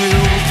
you.